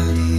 reality.